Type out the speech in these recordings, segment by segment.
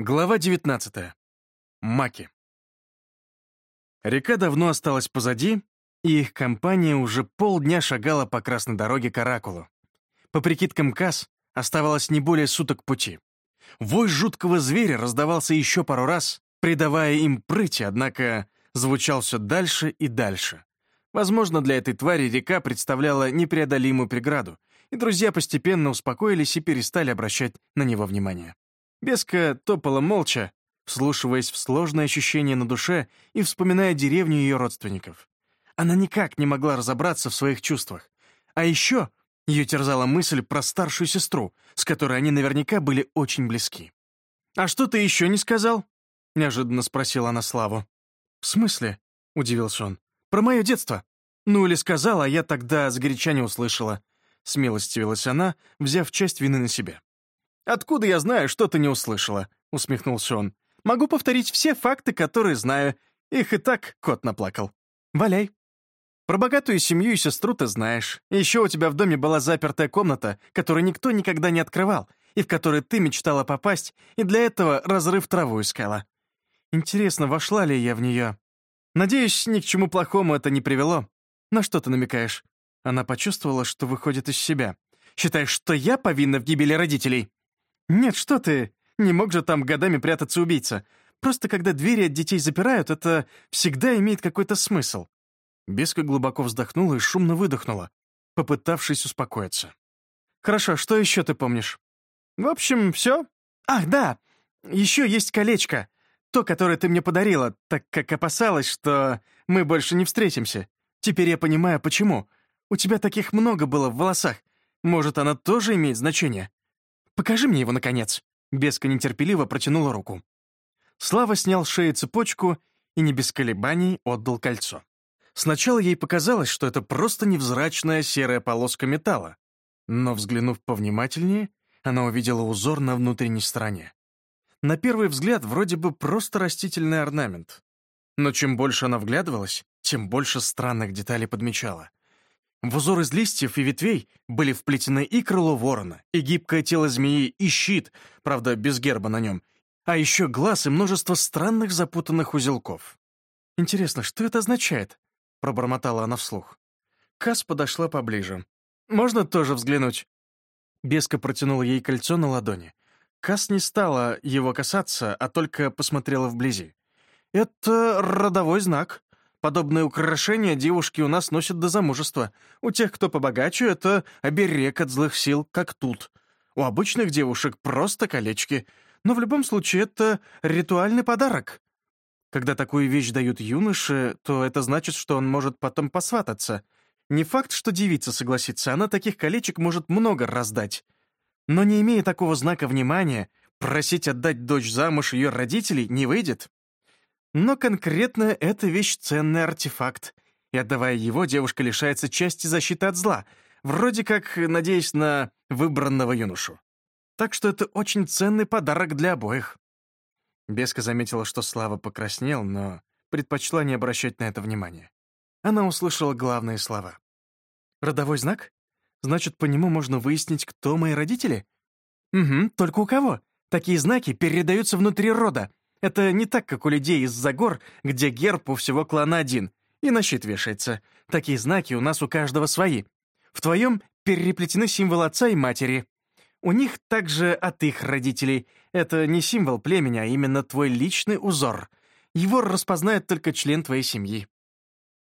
Глава 19. Маки. Река давно осталась позади, и их компания уже полдня шагала по красной дороге к Оракулу. По прикидкам Касс, оставалось не более суток пути. Вой жуткого зверя раздавался еще пару раз, придавая им прыти, однако звучал все дальше и дальше. Возможно, для этой твари река представляла непреодолимую преграду, и друзья постепенно успокоились и перестали обращать на него внимание. Беска топала молча, вслушиваясь в сложные ощущения на душе и вспоминая деревню ее родственников. Она никак не могла разобраться в своих чувствах. А еще ее терзала мысль про старшую сестру, с которой они наверняка были очень близки. «А что ты еще не сказал?» — неожиданно спросила она Славу. «В смысле?» — удивился он. «Про мое детство. Ну или сказала, а я тогда сгоряча не услышала». Смилостивилась она, взяв часть вины на себя. «Откуда я знаю, что ты не услышала?» — усмехнулся он. «Могу повторить все факты, которые знаю. Их и так кот наплакал. Валяй». Про богатую семью и сестру ты знаешь. Еще у тебя в доме была запертая комната, которую никто никогда не открывал, и в которой ты мечтала попасть, и для этого разрыв траву искала. Интересно, вошла ли я в нее? Надеюсь, ни к чему плохому это не привело. На что ты намекаешь? Она почувствовала, что выходит из себя. Считаешь, что я повинна в гибели родителей? «Нет, что ты! Не мог же там годами прятаться убийца. Просто когда двери от детей запирают, это всегда имеет какой-то смысл». Беска глубоко вздохнула и шумно выдохнула, попытавшись успокоиться. «Хорошо, что еще ты помнишь?» «В общем, все. Ах, да! Еще есть колечко. То, которое ты мне подарила, так как опасалась, что мы больше не встретимся. Теперь я понимаю, почему. У тебя таких много было в волосах. Может, оно тоже имеет значение?» Покажи мне его, наконец!» Беска нетерпеливо протянула руку. Слава снял с шеи цепочку и не без колебаний отдал кольцо. Сначала ей показалось, что это просто невзрачная серая полоска металла, но, взглянув повнимательнее, она увидела узор на внутренней стороне. На первый взгляд вроде бы просто растительный орнамент. Но чем больше она вглядывалась, тем больше странных деталей подмечала. В узор из листьев и ветвей были вплетены и крыло ворона, и гибкое тело змеи, и щит, правда, без герба на нем, а еще глаз и множество странных запутанных узелков. «Интересно, что это означает?» — пробормотала она вслух. Кас подошла поближе. «Можно тоже взглянуть?» Беска протянула ей кольцо на ладони. Кас не стала его касаться, а только посмотрела вблизи. «Это родовой знак», Подобные украшения девушки у нас носят до замужества. У тех, кто побогаче, это оберег от злых сил, как тут. У обычных девушек просто колечки. Но в любом случае это ритуальный подарок. Когда такую вещь дают юноше, то это значит, что он может потом посвататься. Не факт, что девица согласится, она таких колечек может много раздать. Но не имея такого знака внимания, просить отдать дочь замуж ее родителей не выйдет. Но конкретно эта вещь — ценный артефакт, и отдавая его, девушка лишается части защиты от зла, вроде как надеясь на выбранного юношу. Так что это очень ценный подарок для обоих. Беска заметила, что Слава покраснел, но предпочла не обращать на это внимания. Она услышала главные слова. «Родовой знак? Значит, по нему можно выяснить, кто мои родители?» «Угу, только у кого? Такие знаки передаются внутри рода, это не так, как у людей из-за гор, где герб у всего клана один, и на щит вешается. Такие знаки у нас у каждого свои. В твоем переплетены символы отца и матери. У них также от их родителей. Это не символ племени, а именно твой личный узор. Его распознает только член твоей семьи.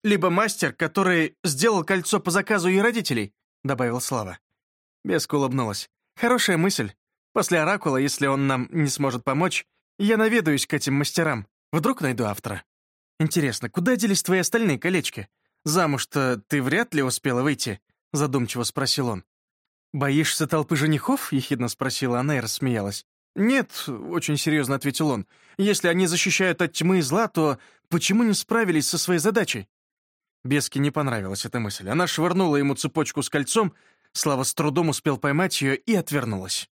«Либо мастер, который сделал кольцо по заказу ее родителей», — добавил Слава. Беска улыбнулась. «Хорошая мысль. После Оракула, если он нам не сможет помочь, я наведаюсь к этим мастерам. Вдруг найду автора. Интересно, куда делись твои остальные колечки? Замуж-то ты вряд ли успела выйти?» — задумчиво спросил он. «Боишься толпы женихов?» — ехидно спросила она и рассмеялась. «Нет», — очень серьезно ответил он. «Если они защищают от тьмы и зла, то почему не справились со своей задачей?» Беске не понравилась эта мысль. Она швырнула ему цепочку с кольцом, Слава с трудом успел поймать ее и отвернулась.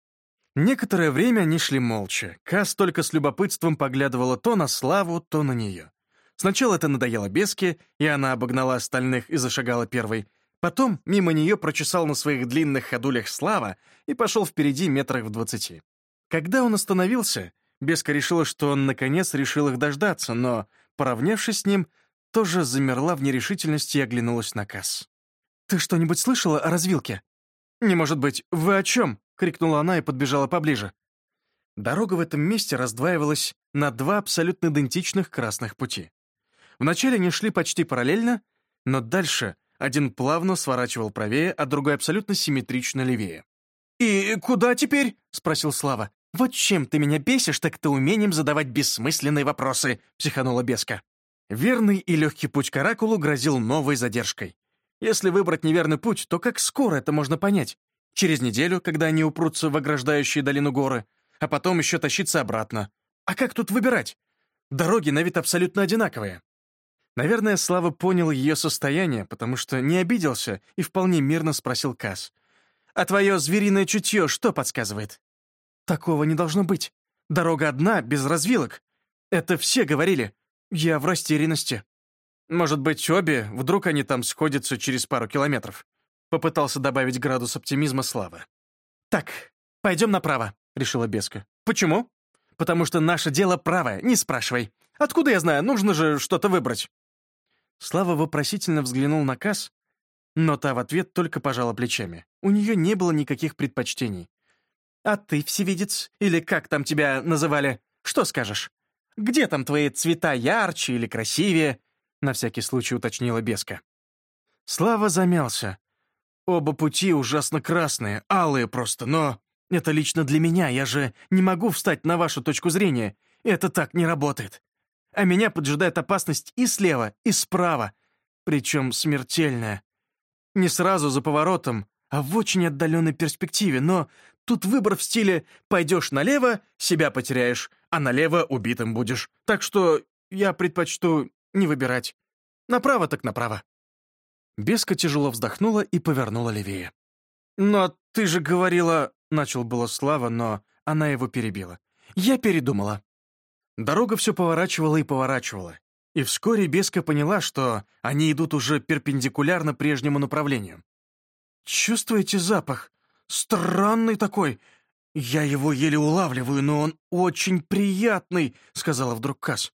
Некоторое время они шли молча. Кас только с любопытством поглядывала то на Славу, то на нее. Сначала это надоело Беске, и она обогнала остальных и зашагала первой. Потом мимо нее прочесал на своих длинных ходулях Слава и пошел впереди метрах в двадцати. Когда он остановился, Беска решила, что он, наконец, решил их дождаться, но, поравнявшись с ним, тоже замерла в нерешительности и оглянулась на Касс. «Ты что-нибудь слышала о развилке?» «Не может быть. Вы о чем?» — крикнула она и подбежала поближе. Дорога в этом месте раздваивалась на два абсолютно идентичных красных пути. Вначале они шли почти параллельно, но дальше один плавно сворачивал правее, а другой абсолютно симметрично левее. «И куда теперь?» — спросил Слава. «Вот чем ты меня бесишь, так ты умением задавать бессмысленные вопросы», — психанула Беска. Верный и легкий путь к Оракулу грозил новой задержкой. Если выбрать неверный путь, то как скоро это можно понять? Через неделю, когда они упрутся в ограждающие долину горы, а потом еще тащиться обратно. А как тут выбирать? Дороги на вид абсолютно одинаковые. Наверное, Слава понял ее состояние, потому что не обиделся и вполне мирно спросил Касс. «А твое звериное чутье что подсказывает?» «Такого не должно быть. Дорога одна, без развилок. Это все говорили. Я в растерянности. Может быть, обе, вдруг они там сходятся через пару километров. Попытался добавить градус оптимизма Славы. «Так, пойдем направо», — решила Беска. «Почему?» «Потому что наше дело правое, не спрашивай. Откуда я знаю, нужно же что-то выбрать». Слава вопросительно взглянул на Касс, но та в ответ только пожала плечами. У нее не было никаких предпочтений. «А ты, всевидец, или как там тебя называли, что скажешь?» Где там твои цвета ярче или красивее?» — на всякий случай уточнила Беска. Слава замялся. «Оба пути ужасно красные, алые просто, но это лично для меня, я же не могу встать на вашу точку зрения, это так не работает. А меня поджидает опасность и слева, и справа, причем смертельная. Не сразу за поворотом, а в очень отдаленной перспективе, но тут выбор в стиле «пойдешь налево, себя потеряешь, а налево убитым будешь. Так что я предпочту не выбирать. Направо так направо». Беска тяжело вздохнула и повернула левее. «Но ты же говорила...» — начал было Слава, но она его перебила. «Я передумала». Дорога все поворачивала и поворачивала, и вскоре Беска поняла, что они идут уже перпендикулярно прежнему направлению. «Чувствуете запах? Странный такой. Я его еле улавливаю, но он очень приятный», — сказала вдруг Касс.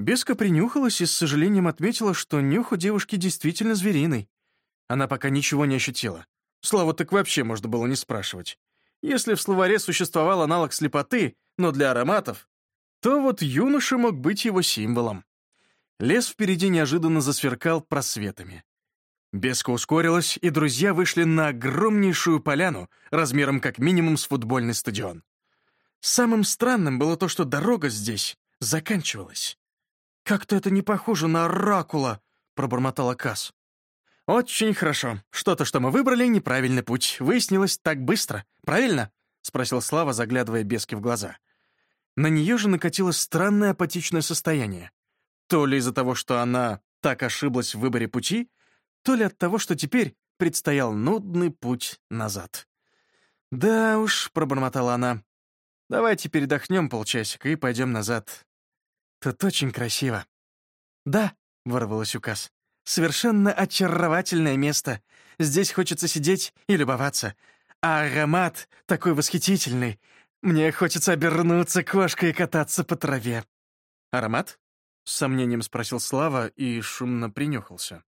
Беска принюхалась и с сожалением отметила, что нюх у девушки действительно звериный. Она пока ничего не ощутила. Славу так вообще можно было не спрашивать. Если в словаре существовал аналог слепоты, но для ароматов, то вот юноша мог быть его символом. Лес впереди неожиданно засверкал просветами. Беска ускорилась, и друзья вышли на огромнейшую поляну, размером как минимум с футбольный стадион. Самым странным было то, что дорога здесь заканчивалась. «Как-то это не похоже на оракула», — пробормотала Касс. «Очень хорошо. Что-то, что мы выбрали, неправильный путь. Выяснилось так быстро. Правильно?» — спросил Слава, заглядывая Беске в глаза. На нее же накатилось странное апатичное состояние. То ли из-за того, что она так ошиблась в выборе пути, то ли от того, что теперь предстоял нудный путь назад. «Да уж», — пробормотала она, — «давайте передохнем полчасика и пойдем назад. Тут очень красиво». «Да», — вырвалась указ, — «совершенно очаровательное место. Здесь хочется сидеть и любоваться. А аромат такой восхитительный. Мне хочется обернуться кошкой и кататься по траве». «Аромат?» — с сомнением спросил Слава и шумно принюхался.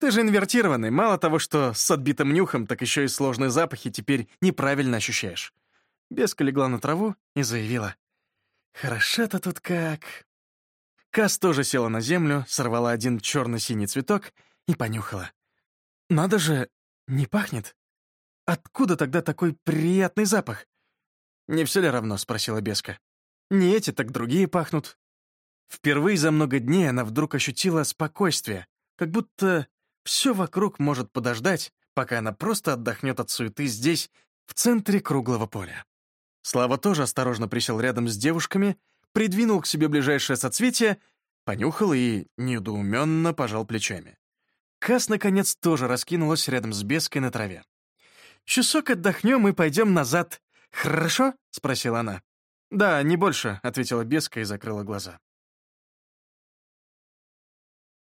Ты же инвертированный, мало того, что с отбитым нюхом, так еще и сложные запахи теперь неправильно ощущаешь. Беска легла на траву и заявила. «Хорошо-то тут как...» Кас тоже села на землю, сорвала один черно-синий цветок и понюхала. «Надо же, не пахнет. Откуда тогда такой приятный запах?» «Не все ли равно?» — спросила Беска. «Не эти, так другие пахнут». Впервые за много дней она вдруг ощутила спокойствие, как будто все вокруг может подождать, пока она просто отдохнет от суеты здесь, в центре круглого поля. Слава тоже осторожно присел рядом с девушками, придвинул к себе ближайшее соцветие, понюхал и недоуменно пожал плечами. Кас, наконец, тоже раскинулась рядом с беской на траве. «Часок отдохнем и пойдем назад. Хорошо?» — спросила она. «Да, не больше», — ответила беска и закрыла глаза.